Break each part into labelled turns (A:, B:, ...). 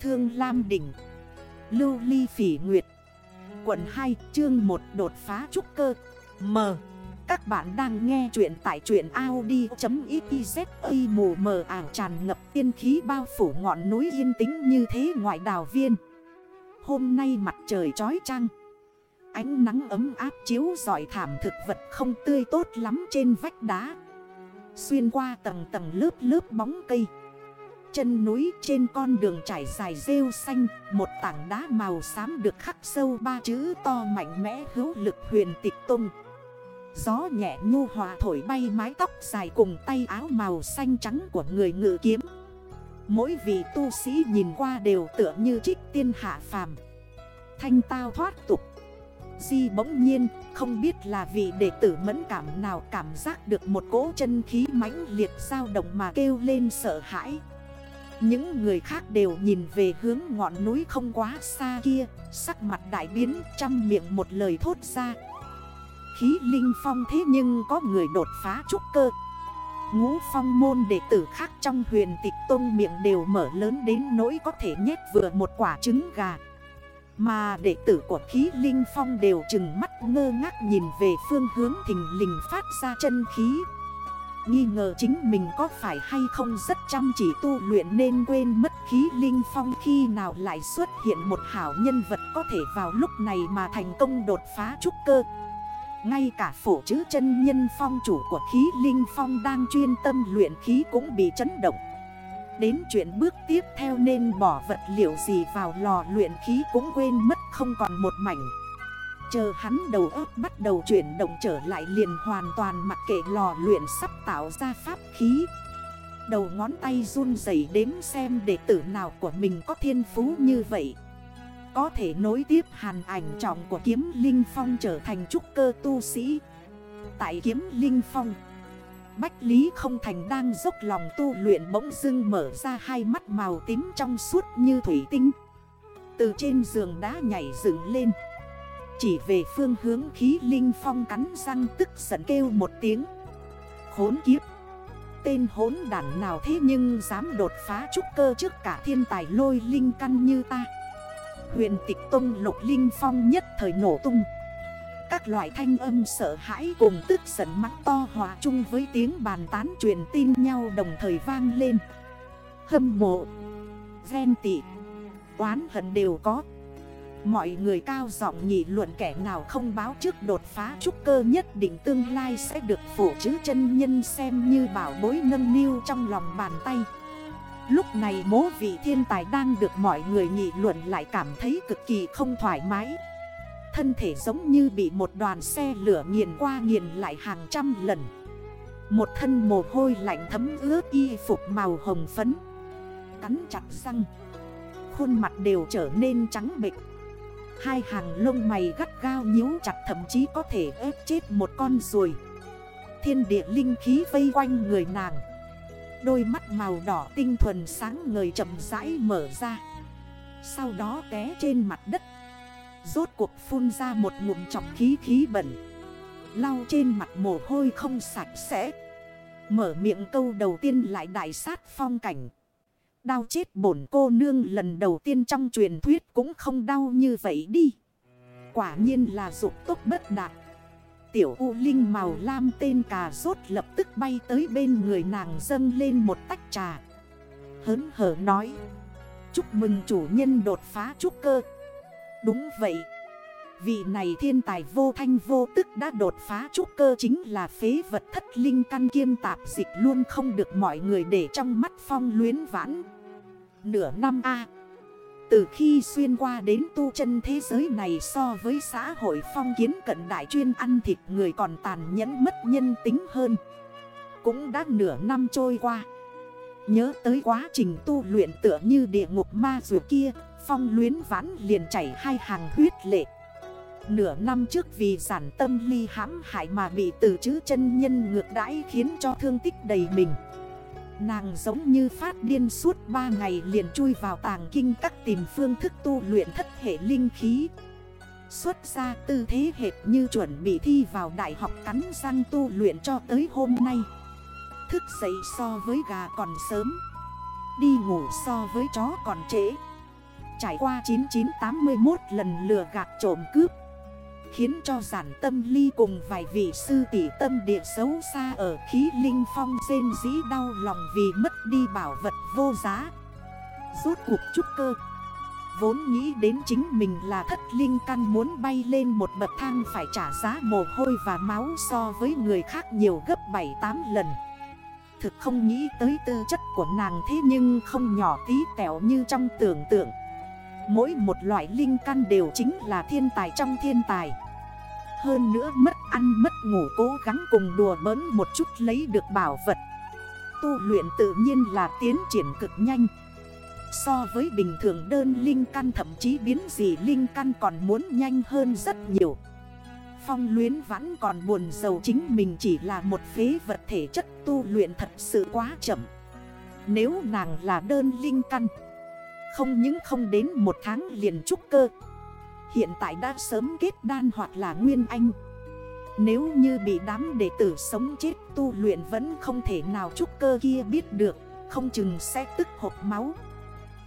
A: Thương Lam Đỉnh, Lưu Ly Phỉ Nguyệt, Quận 2 chương 1 đột phá trúc cơ, M. Các bạn đang nghe chuyện tại chuyện Audi.xyz mù mờ ảo tràn ngập tiên khí bao phủ ngọn núi yên tĩnh như thế ngoại đào viên. Hôm nay mặt trời trói trăng Ánh nắng ấm áp chiếu giỏi thảm thực vật không tươi tốt lắm trên vách đá. Xuyên qua tầng tầng lớp lớp bóng cây Chân núi trên con đường trải dài rêu xanh, Một tảng đá màu xám được khắc sâu ba chữ to mạnh mẽ hữu lực huyền tịch tung. Gió nhẹ nhu hòa thổi bay mái tóc dài cùng tay áo màu xanh trắng của người ngự kiếm. Mỗi vị tu sĩ nhìn qua đều tựa như trích tiên hạ phàm. Thanh tao thoát tục. Di bỗng nhiên, không biết là vị đệ tử mẫn cảm nào cảm giác được một cỗ chân khí mãnh liệt dao động mà kêu lên sợ hãi những người khác đều nhìn về hướng ngọn núi không quá xa kia, Sắc mặt đại biến, trăm miệng một lời thốt ra. Khí linh phong thế nhưng có người đột phá trúc cơ. Ngũ phong môn đệ tử khác trong huyền tịch tôn miệng đều mở lớn đến nỗi có thể nhét vừa một quả trứng gà. Mà đệ tử của khí linh phong đều chừng mắt ngơ ngác nhìn về phương hướng thình lình phát ra chân khí. Nghi ngờ chính mình có phải hay không rất chăm chỉ tu luyện nên quên mất khí linh phong khi nào lại xuất hiện một hảo nhân vật có thể vào lúc này mà thành công đột phá trúc cơ. Ngay cả phổ chữ chân nhân phong chủ của khí linh phong đang chuyên tâm luyện khí cũng bị chấn động. Đến chuyện bước tiếp theo nên bỏ vật liệu gì vào lò luyện khí cũng quên mất không còn một mảnh. Chờ hắn đầu óc bắt đầu chuyển động trở lại liền hoàn toàn mặc kệ lò luyện sắp tạo ra pháp khí. Đầu ngón tay run dày đếm xem đệ tử nào của mình có thiên phú như vậy. Có thể nối tiếp hàn ảnh trọng của kiếm Linh Phong trở thành trúc cơ tu sĩ. Tại kiếm Linh Phong, Bách Lý không thành đang dốc lòng tu luyện bỗng dưng mở ra hai mắt màu tím trong suốt như thủy tinh. Từ trên giường đá nhảy dựng lên chỉ về phương hướng khí linh phong cắn răng tức giận kêu một tiếng. Khốn kiếp! Tên hốn đản nào thế nhưng dám đột phá trúc cơ trước cả thiên tài lôi linh căn như ta? Huyền tịch tông lục linh phong nhất thời nổ tung. Các loại thanh âm sợ hãi cùng tức giận mắt to hòa chung với tiếng bàn tán truyền tin nhau đồng thời vang lên. Hâm mộ! Ghen tị! Oán hận đều có. Mọi người cao giọng nghị luận kẻ nào không báo trước đột phá trúc cơ nhất định tương lai sẽ được phổ chữ chân nhân xem như bảo bối nâng niu trong lòng bàn tay. Lúc này mố vị thiên tài đang được mọi người nghị luận lại cảm thấy cực kỳ không thoải mái. Thân thể giống như bị một đoàn xe lửa nghiền qua nghiền lại hàng trăm lần. Một thân mồ hôi lạnh thấm ướt y phục màu hồng phấn. Cắn chặt răng. Khuôn mặt đều trở nên trắng bệch. Hai hàng lông mày gắt gao nhíu chặt thậm chí có thể ép chết một con ruồi. Thiên địa linh khí vây quanh người nàng. Đôi mắt màu đỏ tinh thuần sáng ngời chậm rãi mở ra. Sau đó té trên mặt đất. Rốt cuộc phun ra một ngụm chọc khí khí bẩn. Lau trên mặt mồ hôi không sạch sẽ. Mở miệng câu đầu tiên lại đại sát phong cảnh. Đau chết bổn cô nương lần đầu tiên trong truyền thuyết cũng không đau như vậy đi. Quả nhiên là dục tốt bất đạt. Tiểu U Linh màu lam tên cà rốt lập tức bay tới bên người nàng dâng lên một tách trà. Hớn hở nói. Chúc mừng chủ nhân đột phá trúc cơ. Đúng vậy. Vị này thiên tài vô thanh vô tức đã đột phá trúc cơ chính là phế vật thất linh căn kiêm tạp dịch luôn không được mọi người để trong mắt phong luyến vãn. Nửa năm A. Từ khi xuyên qua đến tu chân thế giới này so với xã hội phong kiến cận đại chuyên ăn thịt người còn tàn nhẫn mất nhân tính hơn. Cũng đã nửa năm trôi qua. Nhớ tới quá trình tu luyện tựa như địa ngục ma dù kia, Phong luyến vãn liền chảy hai hàng huyết lệ. Nửa năm trước vì giản tâm ly hãm hại mà bị từ chữ chân nhân ngược đãi khiến cho thương tích đầy mình. Nàng giống như phát điên suốt 3 ngày liền chui vào tàng kinh các tìm phương thức tu luyện thất hệ linh khí. Xuất ra tư thế hệt như chuẩn bị thi vào đại học cắn răng tu luyện cho tới hôm nay. Thức dậy so với gà còn sớm. Đi ngủ so với chó còn trễ. Trải qua 9981 lần lừa gạt trộm cướp. Khiến cho giản tâm ly cùng vài vị sư tỷ tâm địa xấu xa ở khí linh phong rên dĩ đau lòng vì mất đi bảo vật vô giá. Rốt cuộc trúc cơ. Vốn nghĩ đến chính mình là thất linh căn muốn bay lên một bậc thang phải trả giá mồ hôi và máu so với người khác nhiều gấp 7-8 lần. Thực không nghĩ tới tư chất của nàng thế nhưng không nhỏ tí tẹo như trong tưởng tượng. Mỗi một loại linh căn đều chính là thiên tài trong thiên tài. Hơn nữa mất ăn, mất ngủ, cố gắng cùng đùa bỡn một chút lấy được bảo vật. Tu luyện tự nhiên là tiến triển cực nhanh. So với bình thường đơn linh căn, thậm chí biến gì linh căn còn muốn nhanh hơn rất nhiều. Phong luyến vẫn còn buồn giàu, chính mình chỉ là một phế vật thể chất tu luyện thật sự quá chậm. Nếu nàng là đơn linh căn không những không đến một tháng liền trúc cơ. Hiện tại đã sớm kết đan hoặc là nguyên anh. Nếu như bị đám đệ tử sống chết, tu luyện vẫn không thể nào trúc cơ kia biết được, Không chừng sẽ tức hộp máu.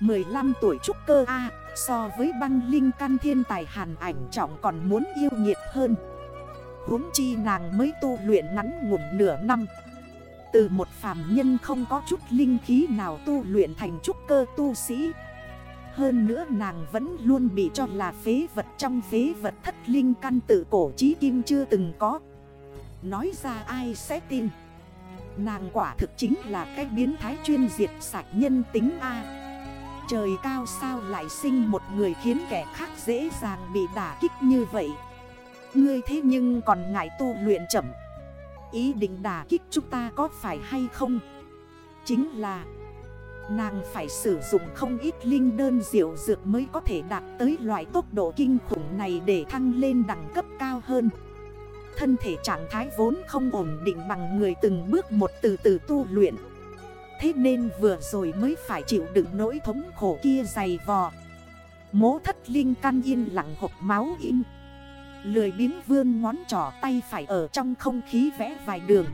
A: 15 tuổi trúc cơ A, So với băng linh căn thiên tài hàn ảnh trọng còn muốn yêu nhiệt hơn. Huống chi nàng mới tu luyện ngắn ngủn nửa năm. Từ một phàm nhân không có chút linh khí nào tu luyện thành trúc cơ tu sĩ hơn nữa nàng vẫn luôn bị cho là phế vật trong phế vật thất linh căn tự cổ trí kim chưa từng có. Nói ra ai sẽ tin? Nàng quả thực chính là cái biến thái chuyên diệt sạch nhân tính A. Trời cao sao lại sinh một người khiến kẻ khác dễ dàng bị đả kích như vậy? Ngươi thế nhưng còn ngại tu luyện chậm. Ý định đả kích chúng ta có phải hay không? Chính là Nàng phải sử dụng không ít linh đơn diệu dược mới có thể đạt tới loại tốc độ kinh khủng này để thăng lên đẳng cấp cao hơn. Thân thể trạng thái vốn không ổn định bằng người từng bước một từ từ tu luyện. Thế nên vừa rồi mới phải chịu đựng nỗi thống khổ kia dày vò. Mố thất linh căn yên lặng hộp máu im Lười biếng vươn ngón trỏ tay phải ở trong không khí vẽ vài đường.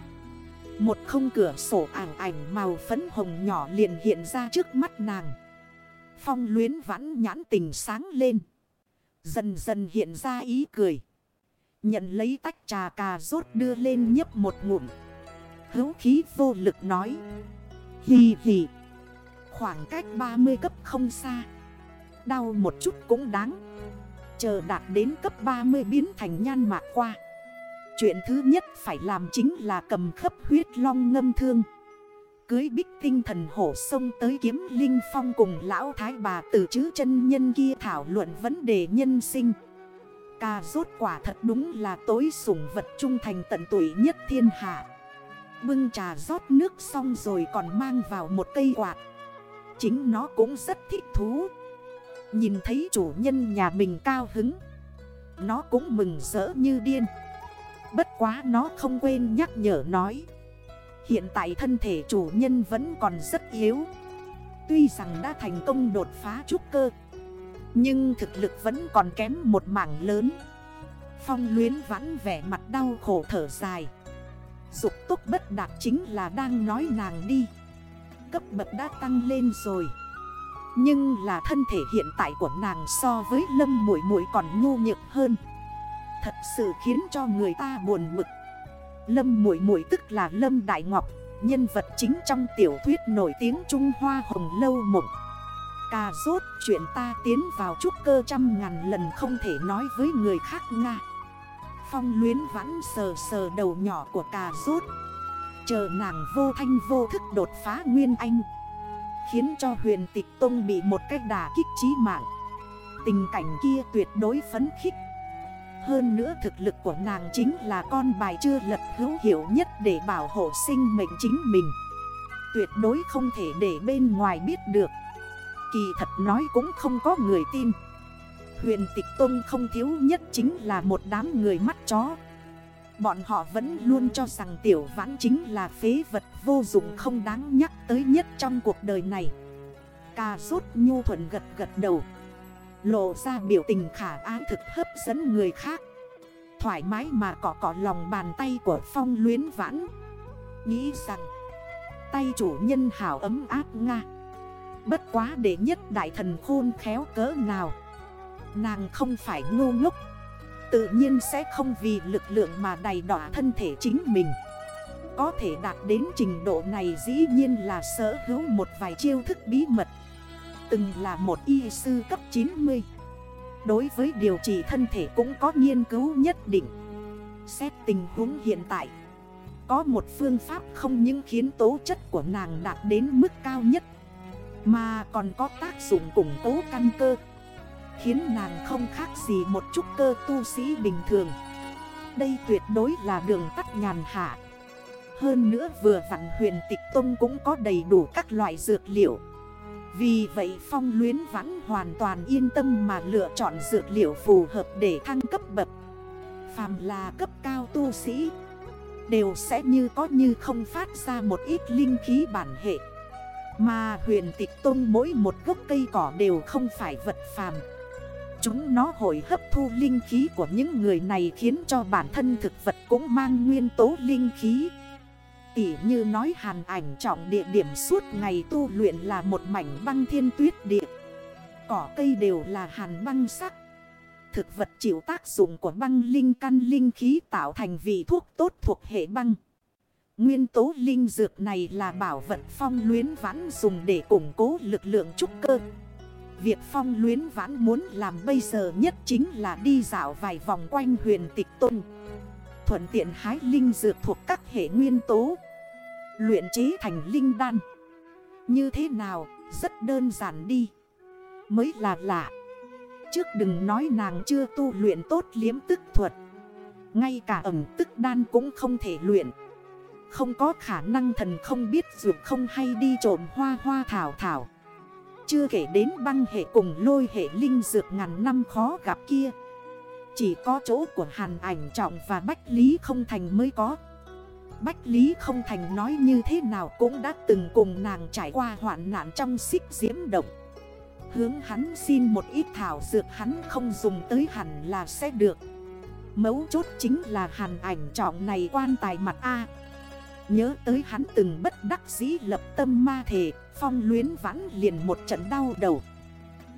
A: Một không cửa sổ ảng ảnh màu phấn hồng nhỏ liền hiện ra trước mắt nàng. Phong luyến vãn nhãn tình sáng lên. Dần dần hiện ra ý cười. Nhận lấy tách trà cà rốt đưa lên nhấp một ngụm. Hữu khí vô lực nói. Hì hì. Khoảng cách 30 cấp không xa. Đau một chút cũng đáng. Chờ đạt đến cấp 30 biến thành nhan mạc qua. Chuyện thứ nhất phải làm chính là cầm khấp huyết long ngâm thương. Cưới bích tinh thần hổ sông tới kiếm linh phong cùng lão thái bà từ chữ chân nhân kia thảo luận vấn đề nhân sinh. Cà rốt quả thật đúng là tối sủng vật trung thành tận tuổi nhất thiên hạ. Bưng trà rót nước xong rồi còn mang vào một cây quạt. Chính nó cũng rất thích thú. Nhìn thấy chủ nhân nhà mình cao hứng, Nó cũng mừng rỡ như điên. Bất quá nó không quên nhắc nhở nói. Hiện tại thân thể chủ nhân vẫn còn rất yếu. Tuy rằng đã thành công đột phá trúc cơ, Nhưng thực lực vẫn còn kém một mảng lớn. Phong luyến vãn vẻ mặt đau khổ thở dài. Dục tốc bất đạt chính là đang nói nàng đi. Cấp bậc đã tăng lên rồi. Nhưng là thân thể hiện tại của nàng so với lâm mũi mũi còn ngu nhược hơn. Thật sự khiến cho người ta buồn mực. Lâm mũi mũi tức là Lâm Đại Ngọc, Nhân vật chính trong tiểu thuyết nổi tiếng Trung Hoa Hồng Lâu Mộng. Cà rốt chuyện ta tiến vào trúc cơ trăm ngàn lần không thể nói với người khác Nga. Phong luyến vãn sờ sờ đầu nhỏ của cà rốt. Chờ nàng vô thanh vô thức đột phá Nguyên Anh. Khiến cho huyền tịch tông bị một cách đà kích trí mạng. Tình cảnh kia tuyệt đối phấn khích. Hơn nữa thực lực của nàng chính là con bài chưa lật hữu hiệu nhất để bảo hộ sinh mệnh chính mình. Tuyệt đối không thể để bên ngoài biết được. Kỳ thật nói cũng không có người tin. Huyền tịch tông không thiếu nhất chính là một đám người mắt chó. Bọn họ vẫn luôn cho rằng tiểu vãn chính là phế vật vô dụng không đáng nhắc tới nhất trong cuộc đời này. Cà sốt nhu thuận gật gật đầu. Lộ ra biểu tình khả ái thực hấp dẫn người khác. Thoải mái mà cỏ cỏ lòng bàn tay của phong luyến vãn. Nghĩ rằng, Tay chủ nhân hảo ấm áp Nga. Bất quá để nhất đại thần khôn khéo cỡ nào. Nàng không phải ngu ngốc. Tự nhiên sẽ không vì lực lượng mà đầy đỏ thân thể chính mình. Có thể đạt đến trình độ này dĩ nhiên là sở hữu một vài chiêu thức bí mật. Từng là một y sư cấp 90 Đối với điều trị thân thể cũng có nghiên cứu nhất định. Xét tình huống hiện tại, Có một phương pháp không những khiến tố chất của nàng đạt đến mức cao nhất, Mà còn có tác dụng củng cố căn cơ, Khiến nàng không khác gì một chút cơ tu sĩ bình thường. Đây tuyệt đối là đường tắt nhàn hạ. Hơn nữa vừa vặn huyền tịch tông cũng có đầy đủ các loại dược liệu. Vì vậy phong luyến vãn hoàn toàn yên tâm mà lựa chọn dược liệu phù hợp để thăng cấp bậc. Phàm là cấp cao tu sĩ, Đều sẽ như có như không phát ra một ít linh khí bản hệ. Mà huyền tịch tôn mỗi một gốc cây cỏ đều không phải vật phàm. Chúng nó hội hấp thu linh khí của những người này khiến cho bản thân thực vật cũng mang nguyên tố linh khí. Tỉ như nói hàn ảnh trọng địa điểm suốt ngày tu luyện là một mảnh băng thiên tuyết địa. Cỏ cây đều là hàn băng sắc. Thực vật chịu tác dụng của băng linh căn linh khí tạo thành vị thuốc tốt thuộc hệ băng. Nguyên tố linh dược này là bảo vật phong luyến vãn dùng để củng cố lực lượng trúc cơ. Việc phong luyến vãn muốn làm bây giờ nhất chính là đi dạo vài vòng quanh huyền tịch tôn. Thuận tiện hái linh dược thuộc các hệ nguyên tố. Luyện chế thành linh đan. Như thế nào? Rất đơn giản đi. Mới là lạ. Trước đừng nói nàng chưa tu luyện tốt liếm tức thuật. Ngay cả ẩm tức đan cũng không thể luyện. Không có khả năng thần không biết dược không hay đi trộm hoa hoa thảo thảo. Chưa kể đến băng hệ cùng lôi hệ linh dược ngàn năm khó gặp kia. Chỉ có chỗ của hàn ảnh trọng và Bách Lý không thành mới có. Bách Lý không thành nói như thế nào cũng đã từng cùng nàng trải qua hoạn nạn trong xích diễm động. Hướng hắn xin một ít thảo dược hắn không dùng tới hẳn là sẽ được. Mấu chốt chính là hàn ảnh trọng này quan tài mặt A. Nhớ tới hắn từng bất đắc dĩ lập tâm ma thể, Phong luyến vãn liền một trận đau đầu.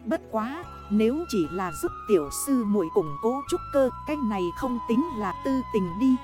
A: Bất quá nếu chỉ là giúp tiểu sư muội củng cố trúc cơ, Cái này không tính là tư tình đi.